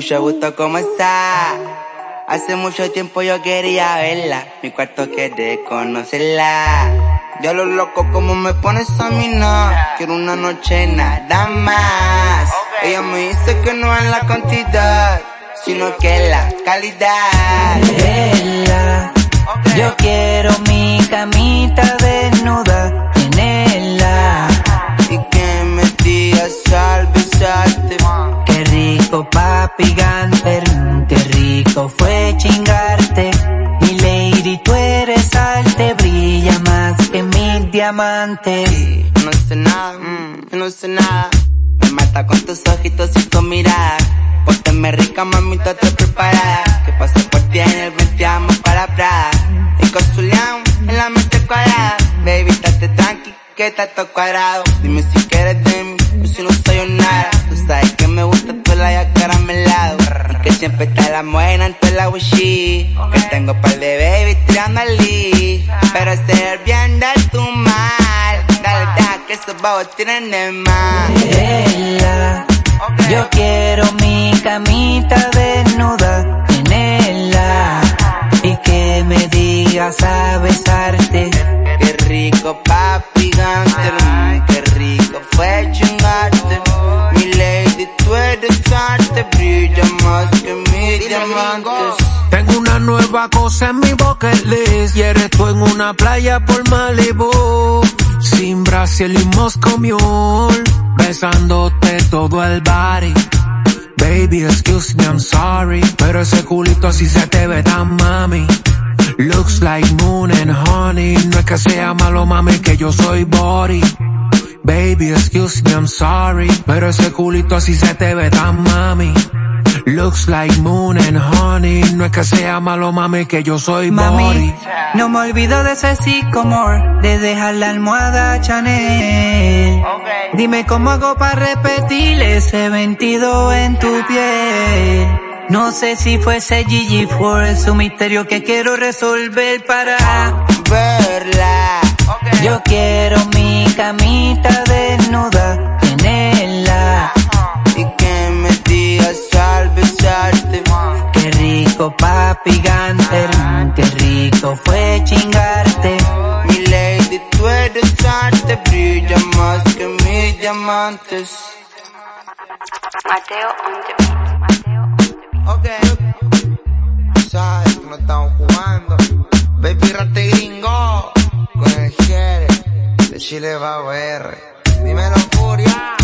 Mucho gusto, ¿cómo está? Hace mucho tiempo yo quería verla, mi cuarto quiere conocerla. Ya lo loco como me pones a mí no, quiero una noche nada más. Ella me dice que no es la cantidad, sino que es la calidad. Ella, yo quiero mi camita desnuda, tenela. Y que me digas fue chingarte. Mi lady, tú eres alte, brilla más que mi diamante. No sé nada, mm, no sé nada. Me mata con tus ojitos y tu mirada. Pónteme rica, mamita, te preparada. Que pase por ti en el 20 para Prada. Y con su león en la mente cuadrada. Baby, estate tranqui, que está todo cuadrado. Dime si quieres de mí, o si no soy un nada. Tú sabes que me gusta tu la caramelado. Y que siempre está la en tu la wishi. Que tengo par de baby tirando al lee. Pero ser bien de tu mal. Dale, dale, que esos babos tienen de mal. Ella, yo quiero mi camita desnuda, tenela. Y que me digas a besarte. Qué rico papi gangster, qué rico fue chingarte. Tengo una nueva cosa en mi bucket list y eres tú en una playa por Malibu. Sin Brasil y Moscow Mule, besándote todo el body. Baby, excuse me, I'm sorry, pero ese culito así se te ve tan mami. Looks like moon and honey, no es que sea malo mami que yo soy body. Baby, excuse me, I'm sorry, pero ese culito así se te ve tan mami. Looks like moon and honey, no es que sea malo mami que yo soy Mami, body. no me olvido de ese sycamore, de dejar la almohada Chanel. Dime cómo hago para repetir ese 22 en tu piel. No sé si fuese Gigi fue su misterio que quiero resolver para Verla, Yo quiero mi camita desnuda, rico papi Ganter, qué rico fue chingarte. Mi lady, tú eres arte, brilla más que mis diamantes. Mateo on the beat. Mateo. Ok. Sabes que no estamos jugando. Baby rate gringo. Con el Jere. De Chile va a ver. Dímelo, Furia.